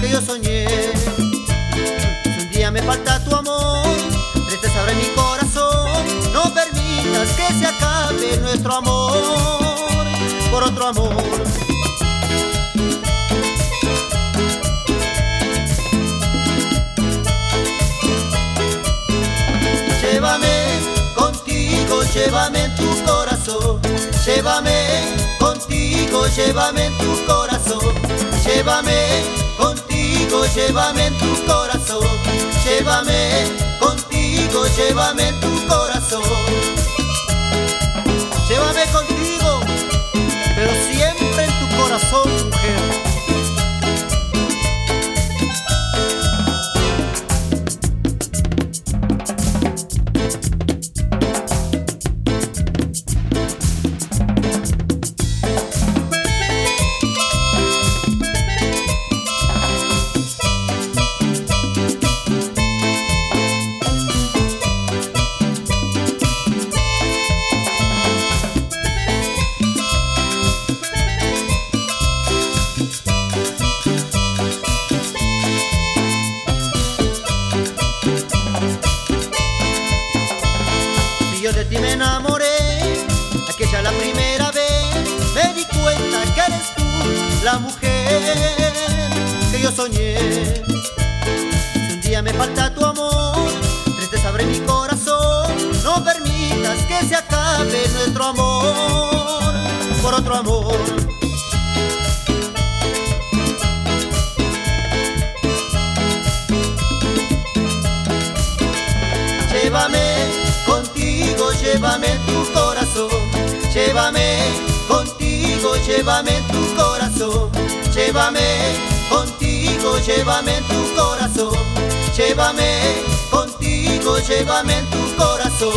que yo soñé. Si un día me falta tu amor, tristeza abre mi corazón. No permitas que se acabe nuestro amor por otro amor. Llévame contigo, llévame en tu corazón, llévame contigo, llévame en tu corazón llévame contigo, llévame en tu corazón, llévame contigo, llévame en tu corazón. Ti me enamoré, aquella la primera vez, me di cuenta que eres tú la mujer que yo soñé. Si un día me falta tu amor, tristeza abre mi corazón, no permitas que se acabe nuestro amor por otro amor. Llévame llévame contigo, llévame en tu corazón, llévame contigo, llévame en tu corazón, llévame contigo, llévame en tu corazón,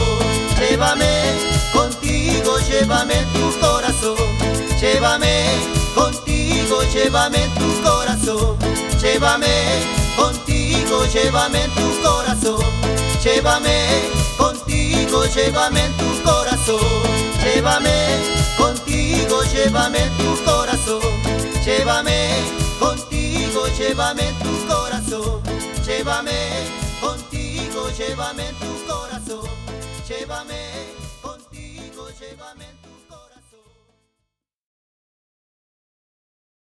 llévame contigo, llévame en tu corazón, llévame contigo, llévame en tu corazón, llévame contigo, llévame en tu corazón, llévame contigo, llévame en tu corazón, llévame contigo, llévame tu corazón, llévame contigo, llévame tu corazón, llévame contigo, llévame tu corazón, llévame